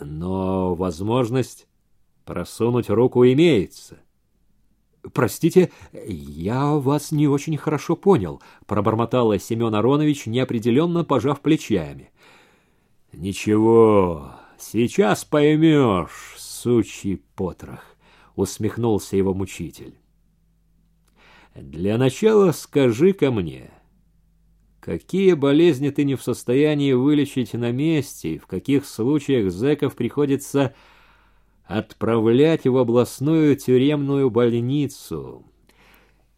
но возможность просунуть руку имеется. «Простите, я вас не очень хорошо понял», — пробормотала Семен Аронович, неопределенно пожав плечами. «Ничего, сейчас поймешь, сучий потрох», — усмехнулся его мучитель. «Для начала скажи-ка мне, какие болезни ты не в состоянии вылечить на месте, и в каких случаях зэков приходится отправлять в областную тюремную больницу?»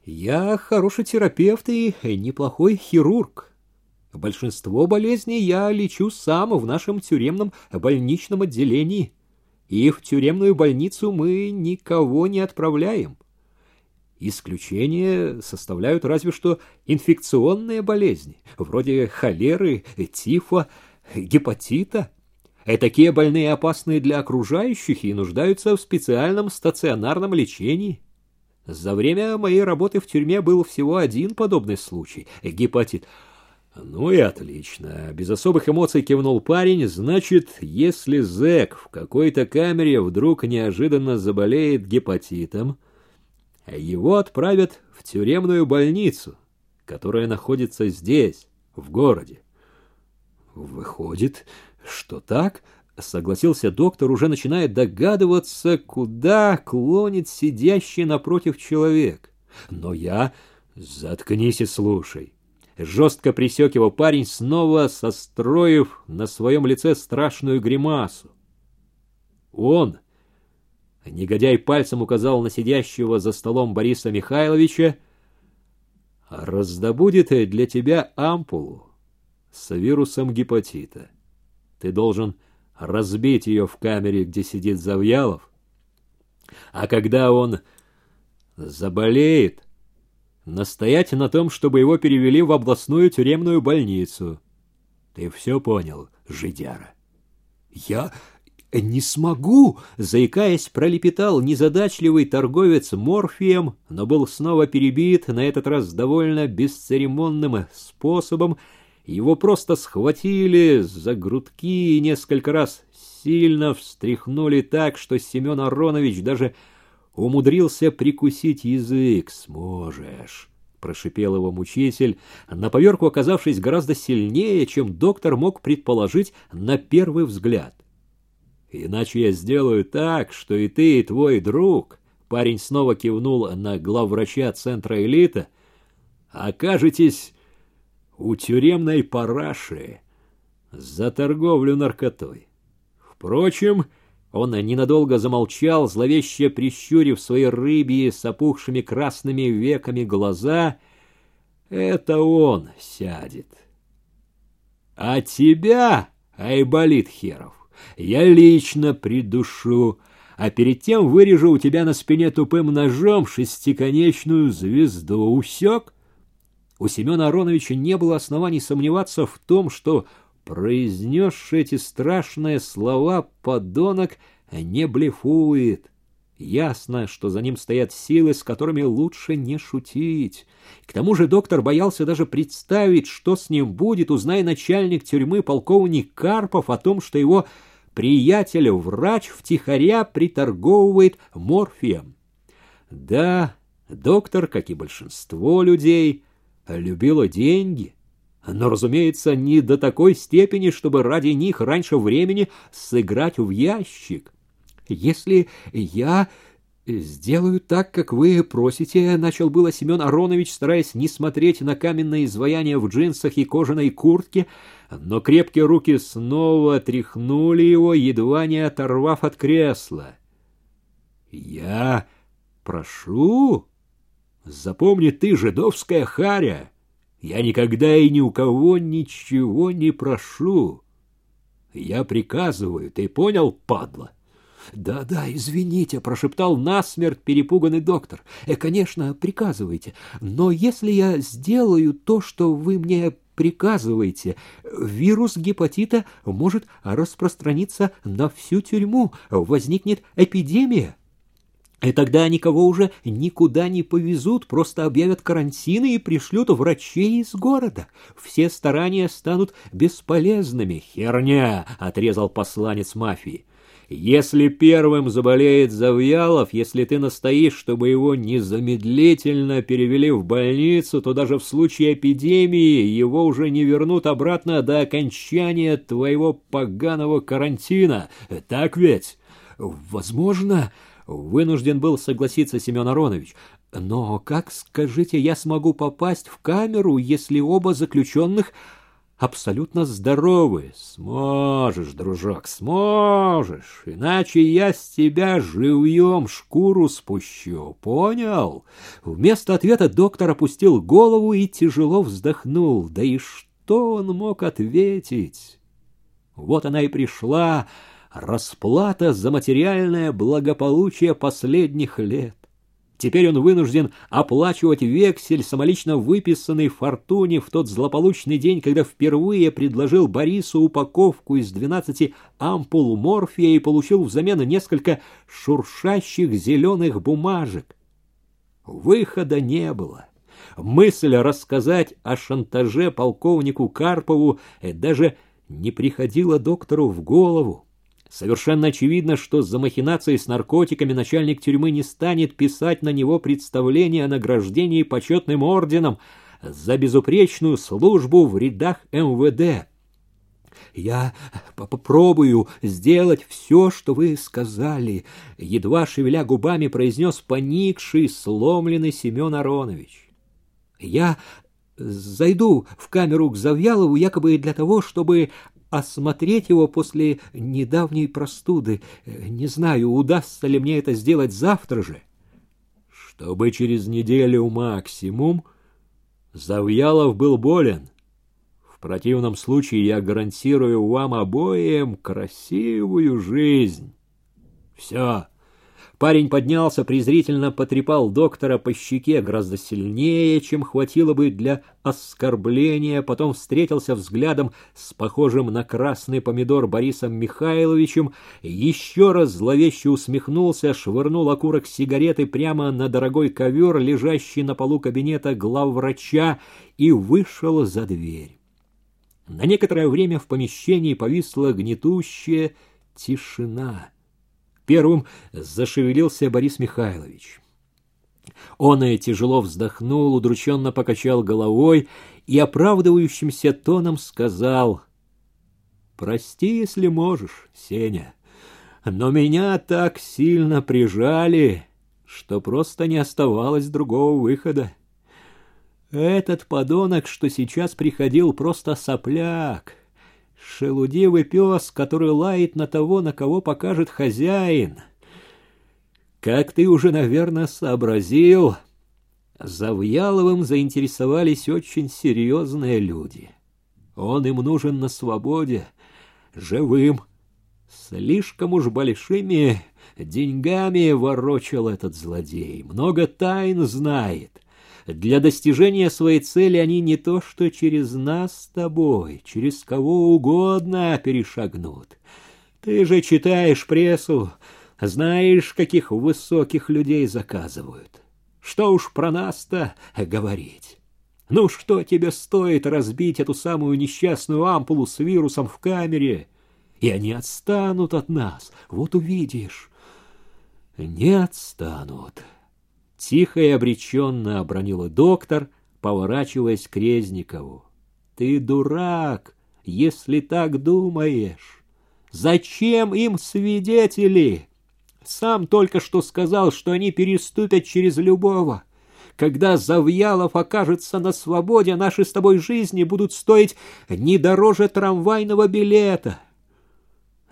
«Я хороший терапевт и неплохой хирург», Большинство болезней я лечу сам в нашем тюремном больничном отделении. И в тюремную больницу мы никого не отправляем. Исключение составляют разве что инфекционные болезни, вроде холеры, тифа, гепатита. И такие больные опасны для окружающих и нуждаются в специальном стационарном лечении. За время моей работы в тюрьме был всего один подобный случай – гепатит – ну и отлично. Без особых эмоций кивнул парень. Значит, если зэк в какой-то камере вдруг неожиданно заболеет гепатитом, его отправят в тюремную больницу, которая находится здесь, в городе. Выходит, что так? Согласился доктор, уже начиная догадываться, куда клонит сидящий напротив человек. Но я... Заткнись и слушай. Жестко присек его парень, снова состроив на своем лице страшную гримасу. Он, негодяй пальцем указал на сидящего за столом Бориса Михайловича, раздобудет для тебя ампулу с вирусом гепатита. Ты должен разбить ее в камере, где сидит Завьялов, а когда он заболеет, настоять на том, чтобы его перевели в областную тюремную больницу. Ты все понял, жидяра? Я не смогу, заикаясь, пролепетал незадачливый торговец морфием, но был снова перебит, на этот раз довольно бесцеремонным способом. Его просто схватили за грудки и несколько раз сильно встряхнули так, что Семен Аронович даже умудрился прикусить язык. «Сможешь!» — прошипел его мучитель, на поверку оказавшись гораздо сильнее, чем доктор мог предположить на первый взгляд. «Иначе я сделаю так, что и ты, и твой друг...» Парень снова кивнул на главврача центра элита. «Окажетесь у тюремной параши за торговлю наркотой. Впрочем, он ненадолго замолчал, зловеще прищурив свои рыбьи с опухшими красными веками глаза. Это он сядет. А тебя, Айболит Херов, я лично придушу, а перед тем вырежу у тебя на спине тупым ножом шестиконечную звезду. Усек? У Семена Ароновича не было оснований сомневаться в том, что произнесший эти страшные слова подонок не блефует. Ясно, что за ним стоят силы, с которыми лучше не шутить. К тому же доктор боялся даже представить, что с ним будет, узная начальник тюрьмы полковник Карпов о том, что его приятель-врач втихаря приторговывает морфием. Да, доктор, как и большинство людей, любила деньги — но, разумеется, не до такой степени, чтобы ради них раньше времени сыграть в ящик. Если я сделаю так, как вы просите, начал было Семен Аронович, стараясь не смотреть на каменное изваяние в джинсах и кожаной куртке, но крепкие руки снова тряхнули его, едва не оторвав от кресла. «Я прошу, запомни ты, жидовская харя!» Я никогда и ни у кого ничего не прошу. Я приказываю, ты понял, падла? «Да-да, извините», — прошептал насмерть перепуганный доктор. «Э, «Конечно, приказывайте. Но если я сделаю то, что вы мне приказываете, вирус гепатита может распространиться на всю тюрьму, возникнет эпидемия». И тогда никого уже никуда не повезут, просто объявят карантины и пришлют врачей из города. Все старания станут бесполезными. Херня, отрезал посланец мафии. Если первым заболеет Завьялов, если ты настоишь, чтобы его незамедлительно перевели в больницу, то даже в случае эпидемии его уже не вернут обратно до окончания твоего поганого карантина. Так ведь? Возможно, вынужден был согласиться Семен Аронович. Но как, скажите, я смогу попасть в камеру, если оба заключенных абсолютно здоровы. Сможешь, дружок, сможешь, иначе я с тебя живьем шкуру спущу, понял? Вместо ответа доктор опустил голову и тяжело вздохнул. Да и что он мог ответить? Вот она и пришла, расплата за материальное благополучие последних лет. Теперь он вынужден оплачивать вексель, самолично выписанный Фортуне в тот злополучный день, когда впервые предложил Борису упаковку из двенадцати ампул морфия и получил взамен несколько шуршащих зеленых бумажек. Выхода не было. Мысль рассказать о шантаже полковнику Карпову даже не приходила доктору в голову. Совершенно очевидно, что за махинацией с наркотиками начальник тюрьмы не станет писать на него представление о награждении почетным орденом за безупречную службу в рядах МВД. Я попробую сделать все, что вы сказали, едва шевеля губами произнес поникший, сломленный Семен Аронович. Я зайду в камеру к Завьялову якобы для того, чтобы осмотреть его после недавней простуды. Не знаю, удастся ли мне это сделать завтра же. Чтобы через неделю максимум Завьялов был болен. В противном случае я гарантирую вам обоим красивую жизнь. Все. Парень поднялся, презрительно потрепал доктора по щеке гораздо сильнее, чем хватило бы для оскорбления, потом встретился взглядом с похожим на красный помидор Борисом Михайловичем, еще раз зловеще усмехнулся, швырнул окурок сигареты прямо на дорогой ковер, лежащий на полу кабинета главврача, и вышел за дверь. На некоторое время в помещении повисла гнетущая тишина. Первым зашевелился Борис Михайлович. Он и тяжело вздохнул, удрученно покачал головой и оправдывающимся тоном сказал «Прости, если можешь, Сеня, но меня так сильно прижали, что просто не оставалось другого выхода. Этот подонок, что сейчас приходил, просто сопляк, шелудивый пес, который лает на того, на кого покажет хозяин. Как ты уже, наверное, сообразил, Завьяловым заинтересовались очень серьезные люди. Он им нужен на свободе, живым. Слишком уж большими деньгами ворочал этот злодей, много тайн знает — для достижения своей цели они не то что через нас с тобой, через кого угодно перешагнут. Ты же читаешь прессу, знаешь, каких высоких людей заказывают. Что уж про нас-то говорить. Ну что тебе стоит разбить эту самую несчастную ампулу с вирусом в камере? И они отстанут от нас, вот увидишь. Не отстанут. Тихо и обреченно обронила доктор, поворачиваясь к Резникову. Ты дурак, если так думаешь. Зачем им свидетели? Сам только что сказал, что они переступят через любого. Когда Завьялов окажется на свободе, наши с тобой жизни будут стоить не дороже трамвайного билета.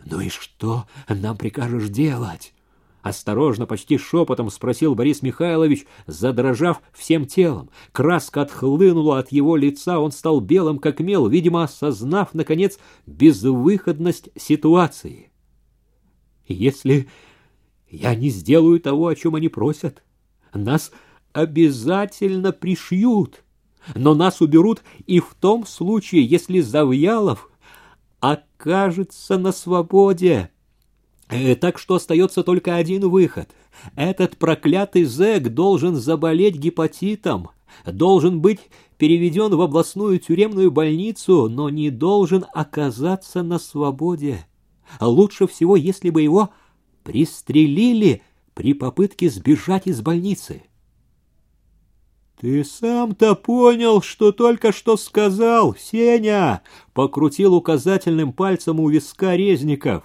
Ну и что нам прикажешь делать? Осторожно, почти шепотом спросил Борис Михайлович, задрожав всем телом. Краска отхлынула от его лица, он стал белым, как мел, видимо, осознав, наконец, безвыходность ситуации. «Если я не сделаю того, о чем они просят, нас обязательно пришьют, но нас уберут и в том случае, если Завьялов окажется на свободе». Э, так что остается только один выход. Этот проклятый зэк должен заболеть гепатитом, должен быть переведен в областную тюремную больницу, но не должен оказаться на свободе. Лучше всего, если бы его пристрелили при попытке сбежать из больницы. «Ты сам-то понял, что только что сказал, Сеня!» — покрутил указательным пальцем у виска Резников.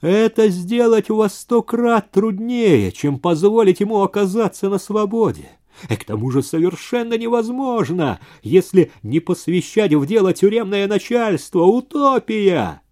«Это сделать во сто крат труднее, чем позволить ему оказаться на свободе. И к тому же совершенно невозможно, если не посвящать в дело тюремное начальство. Утопия!»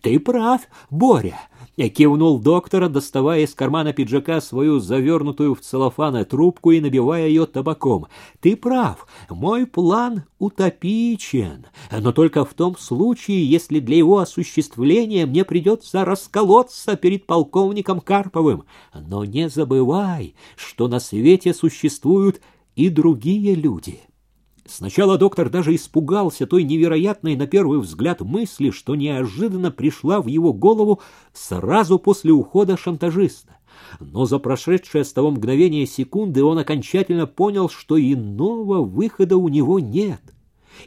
«Ты прав, Боря!» Кивнул доктора, доставая из кармана пиджака свою завернутую в целлофан трубку и набивая ее табаком. «Ты прав, мой план утопичен, но только в том случае, если для его осуществления мне придется расколоться перед полковником Карповым. Но не забывай, что на свете существуют и другие люди». Сначала доктор даже испугался той невероятной на первый взгляд мысли, что неожиданно пришла в его голову сразу после ухода шантажиста. Но за прошедшее с того мгновения секунды он окончательно понял, что иного выхода у него нет.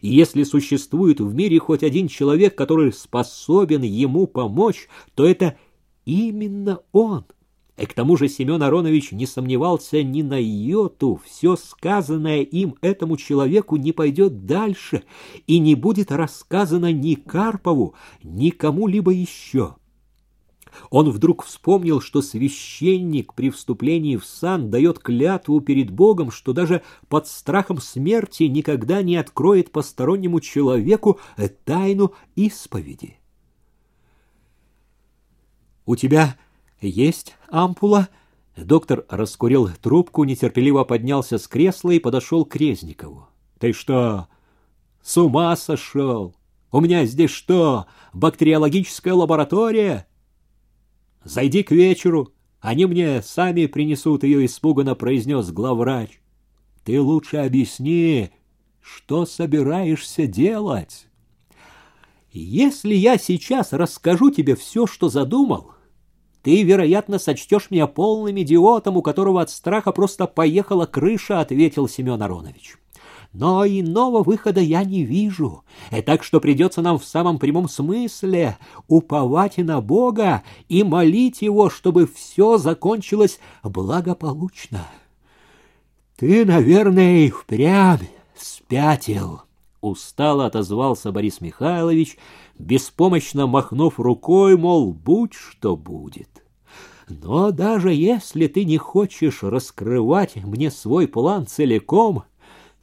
И если существует в мире хоть один человек, который способен ему помочь, то это именно он — и к тому же Семен Аронович не сомневался ни на йоту, все сказанное им этому человеку не пойдет дальше и не будет рассказано ни Карпову, ни кому-либо еще. Он вдруг вспомнил, что священник при вступлении в сан дает клятву перед Богом, что даже под страхом смерти никогда не откроет постороннему человеку тайну исповеди. «У тебя «Есть ампула?» Доктор раскурил трубку, нетерпеливо поднялся с кресла и подошел к Резникову. «Ты что, с ума сошел? У меня здесь что, бактериологическая лаборатория?» «Зайди к вечеру, они мне сами принесут ее», — испуганно произнес главврач. «Ты лучше объясни, что собираешься делать?» «Если я сейчас расскажу тебе все, что задумал...» Ты, вероятно, сочтешь меня полным идиотом, у которого от страха просто поехала крыша, — ответил Семен Аронович. Но иного выхода я не вижу, и так что придется нам в самом прямом смысле уповать на Бога и молить Его, чтобы все закончилось благополучно. Ты, наверное, и впрямь спятил. Устало отозвался Борис Михайлович, беспомощно махнув рукой, мол, будь что будет. Но даже если ты не хочешь раскрывать мне свой план целиком,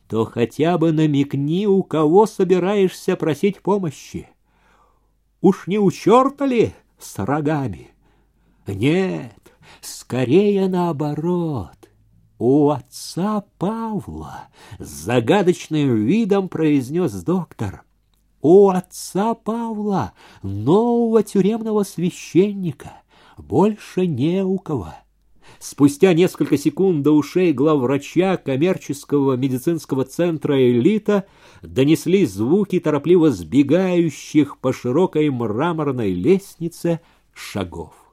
то хотя бы намекни, у кого собираешься просить помощи. Уж не у черта ли с рогами? Нет, скорее наоборот. У отца Павла с загадочным видом произнес доктор. У отца Павла, нового тюремного священника — больше не у кого. Спустя несколько секунд до ушей главврача коммерческого медицинского центра «Элита» донесли звуки торопливо сбегающих по широкой мраморной лестнице шагов.